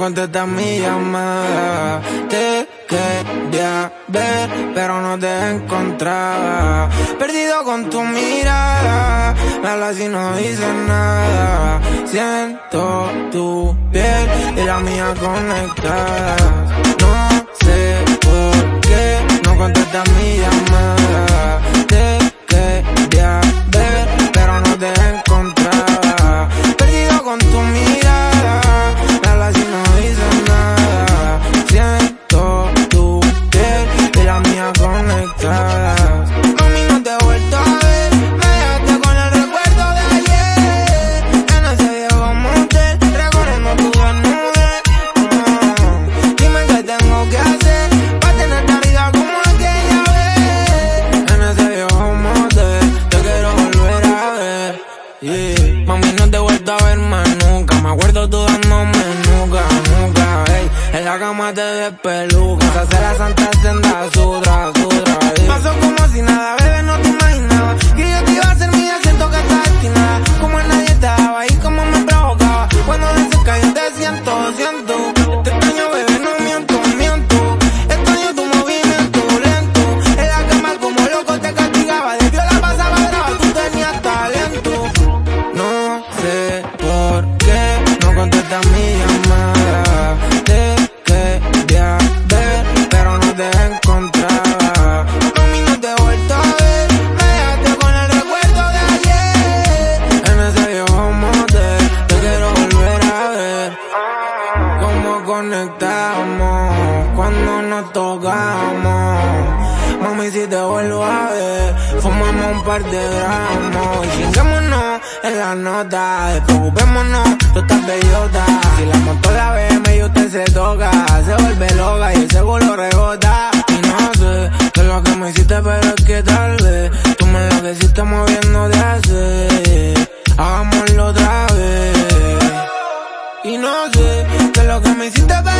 contestas mi llamada. Te quería ver, pero no te encontraba. Perdido con tu mirada, me hablas y no dices nada. Siento tu piel y la mía conectada. Mami, no te he vuelto a ver más nunca. Me acuerdo tú dándome nunca, nunca, ey. En la cama te despeluca. Se hace la santa senda, sudra, sudra, ey. Pasó como si nada, tocamos. Mami, si te vuelvo a ver, fumamos un par de gramos. Chinguémonos en la nota, despreocupémonos, tú estás bellota. Si la moto la ve, y usted se toca, se vuelve loca y el seguro rebota. Y no sé es lo que me hiciste, pero es que tal vez tú me lo que hiciste moviendo de hacer. Hagámoslo otra vez. Y no sé es lo que me hiciste, pero